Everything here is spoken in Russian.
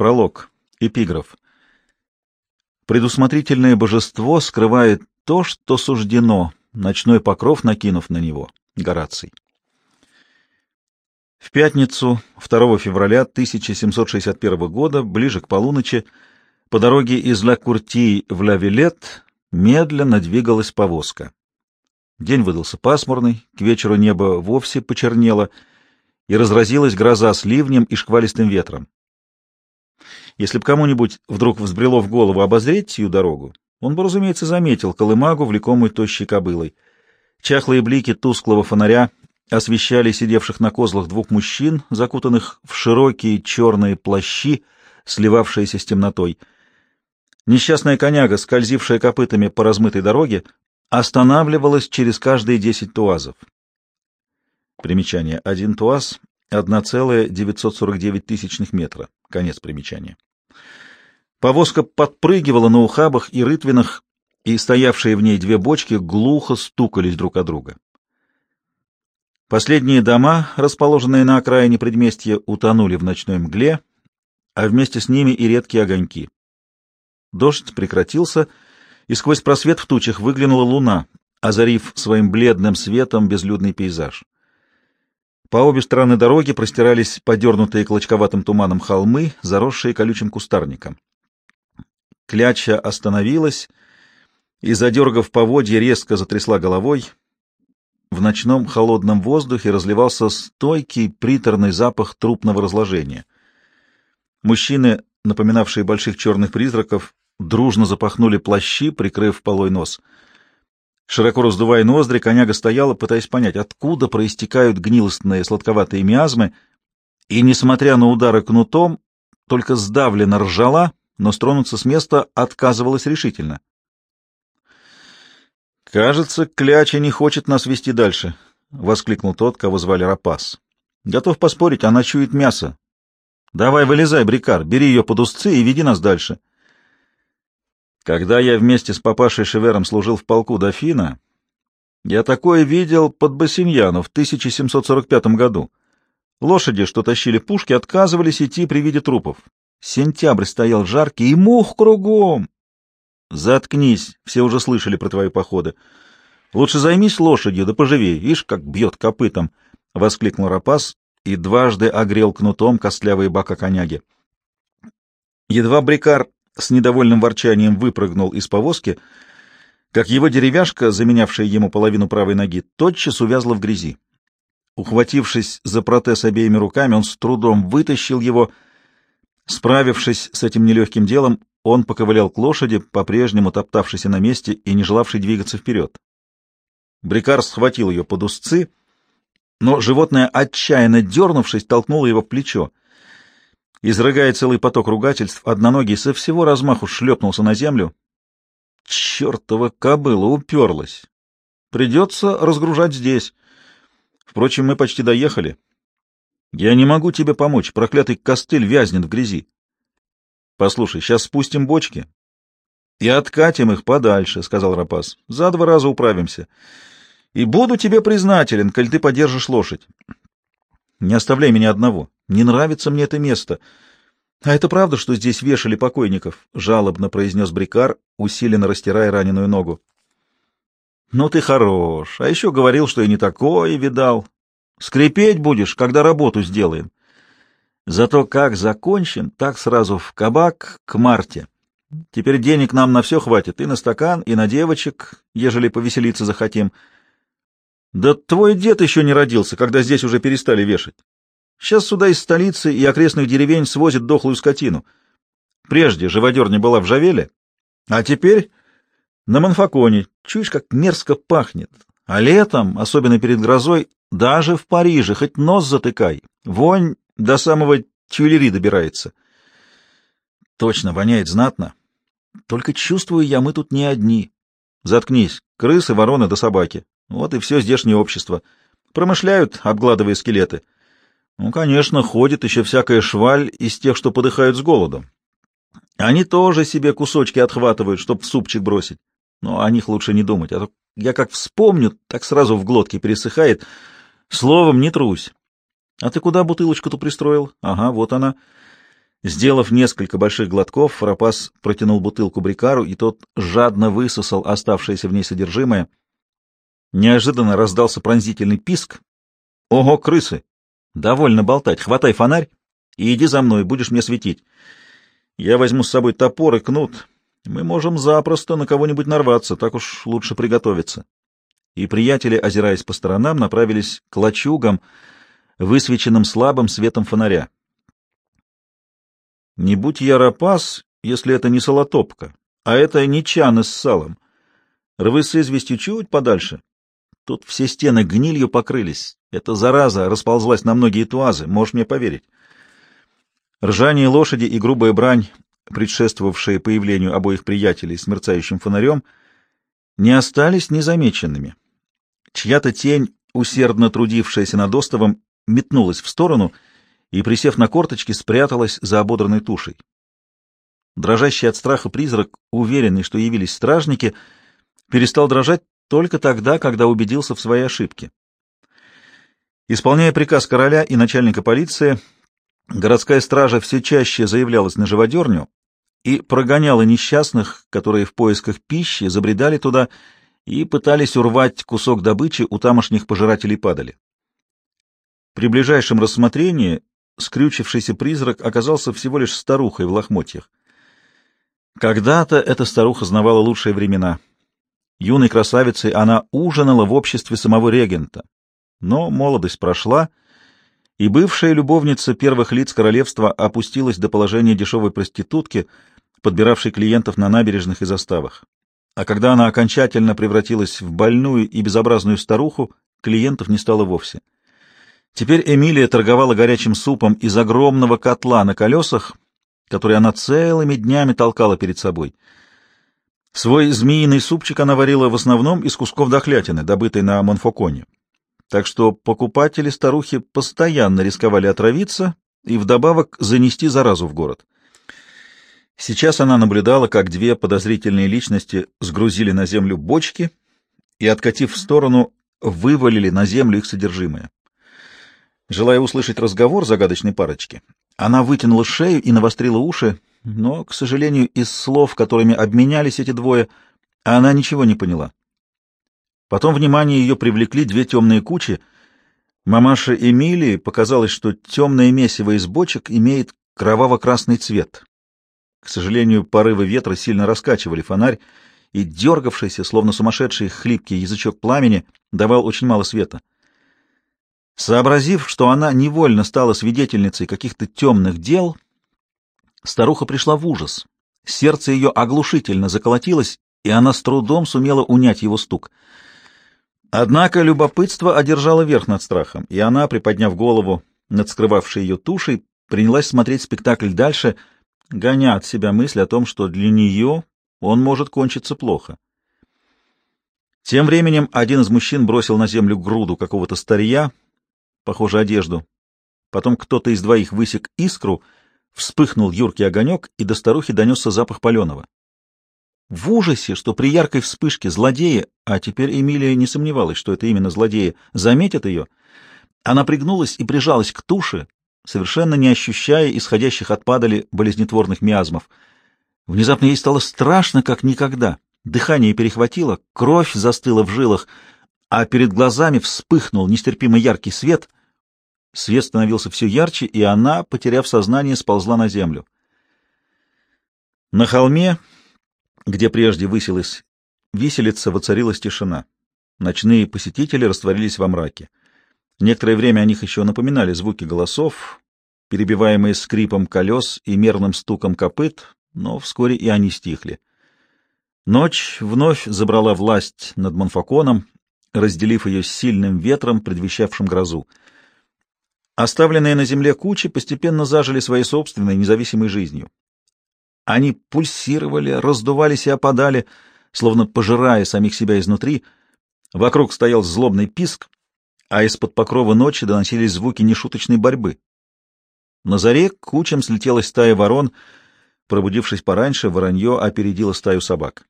Пролог. Эпиграф. Предусмотрительное божество скрывает то, что суждено, ночной покров накинув на него. Гораций. В пятницу 2 февраля 1761 года, ближе к полуночи, по дороге из Ла-Курти в Ла-Вилет медленно двигалась повозка. День выдался пасмурный, к вечеру небо вовсе почернело, и разразилась гроза с ливнем и шквалистым ветром. Если бы кому-нибудь вдруг взбрело в голову обозреть сию дорогу, он бы, разумеется, заметил колымагу, влекомую тощей кобылой. Чахлые блики тусклого фонаря освещали сидевших на козлах двух мужчин, закутанных в широкие черные плащи, сливавшиеся с темнотой. Несчастная коняга, скользившая копытами по размытой дороге, останавливалась через каждые десять туазов. Примечание. Один туаз — 1,949 тысячных метра. Конец примечания. Повозка подпрыгивала на ухабах и рытвинах, и стоявшие в ней две бочки глухо стукались друг о друга. Последние дома, расположенные на окраине предместья, утонули в ночной мгле, а вместе с ними и редкие огоньки. Дождь прекратился, и сквозь просвет в тучах выглянула луна, озарив своим бледным светом безлюдный пейзаж. По обе стороны дороги простирались подернутые клочковатым туманом холмы, заросшие колючим кустарником. Кляча остановилась и, задергав поводья, резко затрясла головой. В ночном холодном воздухе разливался стойкий приторный запах трупного разложения. Мужчины, напоминавшие больших черных призраков, дружно запахнули плащи, прикрыв полой нос. Широко раздувая ноздри, коняга стояла, пытаясь понять, откуда проистекают гнилостные сладковатые миазмы, и, несмотря на удары кнутом, только сдавленно ржала, но стронуться с места отказывалась решительно. «Кажется, Кляча не хочет нас вести дальше», — воскликнул тот, кого звали Рапас. «Готов поспорить, она чует мясо. Давай вылезай, Брикар, бери ее под узцы и веди нас дальше». Когда я вместе с папашей Шевером служил в полку дофина, я такое видел под Бассиньяну в 1745 году. Лошади, что тащили пушки, отказывались идти при виде трупов. Сентябрь стоял жаркий, и мух кругом. Заткнись, все уже слышали про твои походы. Лучше займись лошадью, да поживей, ишь, как бьет копытом, — воскликнул Рапас и дважды огрел кнутом костлявые бока коняги. Едва Брикар с недовольным ворчанием выпрыгнул из повозки, как его деревяшка, заменявшая ему половину правой ноги, тотчас увязла в грязи. Ухватившись за протез обеими руками, он с трудом вытащил его. Справившись с этим нелегким делом, он поковылял к лошади, по-прежнему топтавшейся на месте и не желавшей двигаться вперед. Брикар схватил ее под узцы, но животное, отчаянно дернувшись, толкнуло его в плечо. Изрыгая целый поток ругательств, одноногий со всего размаху шлепнулся на землю. Чертова кобыла уперлась. Придется разгружать здесь. Впрочем, мы почти доехали. Я не могу тебе помочь, проклятый костыль вязнет в грязи. Послушай, сейчас спустим бочки и откатим их подальше, — сказал Рапас. За два раза управимся. И буду тебе признателен, коль ты подержишь лошадь. Не оставляй меня одного. Не нравится мне это место. А это правда, что здесь вешали покойников? Жалобно произнес Брикар, усиленно растирая раненую ногу. Ну ты хорош. А еще говорил, что и не такое видал. Скрипеть будешь, когда работу сделаем. Зато как закончим, так сразу в кабак к Марте. Теперь денег нам на все хватит, и на стакан, и на девочек, ежели повеселиться захотим. Да твой дед еще не родился, когда здесь уже перестали вешать. Сейчас сюда из столицы и окрестных деревень свозят дохлую скотину. Прежде живодерня была в Жавеле, а теперь на Манфаконе. Чуешь, как мерзко пахнет. А летом, особенно перед грозой, даже в Париже, хоть нос затыкай, вонь до самого Тюильри добирается. Точно, воняет знатно. Только чувствую я, мы тут не одни. Заткнись, крысы, вороны да собаки. Вот и все здешнее общество. Промышляют, обгладывая скелеты. Ну, конечно, ходит еще всякая шваль из тех, что подыхают с голоду. Они тоже себе кусочки отхватывают, чтоб в супчик бросить. Но о них лучше не думать, а то я как вспомню, так сразу в глотке пересыхает. Словом, не трусь. А ты куда бутылочку-то пристроил? Ага, вот она. Сделав несколько больших глотков, Рапас протянул бутылку Брикару, и тот жадно высосал оставшееся в ней содержимое. Неожиданно раздался пронзительный писк. «Ого, крысы! Довольно болтать. Хватай фонарь и иди за мной, будешь мне светить. Я возьму с собой топор и кнут. Мы можем запросто на кого-нибудь нарваться, так уж лучше приготовиться». И приятели, озираясь по сторонам, направились к лачугам, высвеченным слабым светом фонаря. Не будь я рапас, если это не солотопка, а это не чаны с салом. Рвы с известью чуть подальше. Тут все стены гнилью покрылись. Эта зараза расползлась на многие туазы, можешь мне поверить. Ржание лошади и грубая брань, предшествовавшие появлению обоих приятелей с мерцающим фонарем, не остались незамеченными. Чья-то тень, усердно трудившаяся над островом, метнулась в сторону — и, присев на корточки, спряталась за ободранной тушей. Дрожащий от страха призрак, уверенный, что явились стражники, перестал дрожать только тогда, когда убедился в своей ошибке. Исполняя приказ короля и начальника полиции, городская стража все чаще заявлялась на живодерню и прогоняла несчастных, которые в поисках пищи забредали туда и пытались урвать кусок добычи у тамошних пожирателей падали. При ближайшем рассмотрении скрючившийся призрак оказался всего лишь старухой в лохмотьях. Когда-то эта старуха знавала лучшие времена. Юной красавицей она ужинала в обществе самого регента. Но молодость прошла, и бывшая любовница первых лиц королевства опустилась до положения дешевой проститутки, подбиравшей клиентов на набережных и заставах. А когда она окончательно превратилась в больную и безобразную старуху, клиентов не стало вовсе. Теперь Эмилия торговала горячим супом из огромного котла на колесах, который она целыми днями толкала перед собой. Свой змеиный супчик она варила в основном из кусков дохлятины, добытой на Монфоконе. Так что покупатели старухи постоянно рисковали отравиться и вдобавок занести заразу в город. Сейчас она наблюдала, как две подозрительные личности сгрузили на землю бочки и, откатив в сторону, вывалили на землю их содержимое. Желая услышать разговор загадочной парочки, она вытянула шею и навострила уши, но, к сожалению, из слов, которыми обменялись эти двое, она ничего не поняла. Потом внимание ее привлекли две темные кучи. Мамаше Эмилии показалось, что темное месиво из бочек имеет кроваво-красный цвет. К сожалению, порывы ветра сильно раскачивали фонарь, и дергавшийся, словно сумасшедший хлипкий язычок пламени, давал очень мало света. Сообразив, что она невольно стала свидетельницей каких-то темных дел, старуха пришла в ужас. Сердце ее оглушительно заколотилось, и она с трудом сумела унять его стук. Однако любопытство одержало верх над страхом, и она, приподняв голову над скрывавшей ее тушей, принялась смотреть спектакль дальше, гоня от себя мысль о том, что для нее он может кончиться плохо. Тем временем один из мужчин бросил на землю груду какого-то старья, похоже, одежду. Потом кто-то из двоих высек искру, вспыхнул юркий огонек, и до старухи донесся запах паленого. В ужасе, что при яркой вспышке злодеи, а теперь Эмилия не сомневалась, что это именно злодеи, заметят ее, она пригнулась и прижалась к туше, совершенно не ощущая исходящих от падали болезнетворных миазмов. Внезапно ей стало страшно, как никогда. Дыхание перехватило, кровь застыла в жилах — а перед глазами вспыхнул нестерпимо яркий свет. Свет становился все ярче, и она, потеряв сознание, сползла на землю. На холме, где прежде высилась виселица, воцарилась тишина. Ночные посетители растворились во мраке. Некоторое время о них еще напоминали звуки голосов, перебиваемые скрипом колес и мерным стуком копыт, но вскоре и они стихли. Ночь вновь забрала власть над Монфаконом, разделив ее с сильным ветром, предвещавшим грозу. Оставленные на земле кучи постепенно зажили своей собственной независимой жизнью. Они пульсировали, раздувались и опадали, словно пожирая самих себя изнутри. Вокруг стоял злобный писк, а из-под покрова ночи доносились звуки нешуточной борьбы. На заре кучам слетелась стая ворон. Пробудившись пораньше, воронье опередило стаю собак.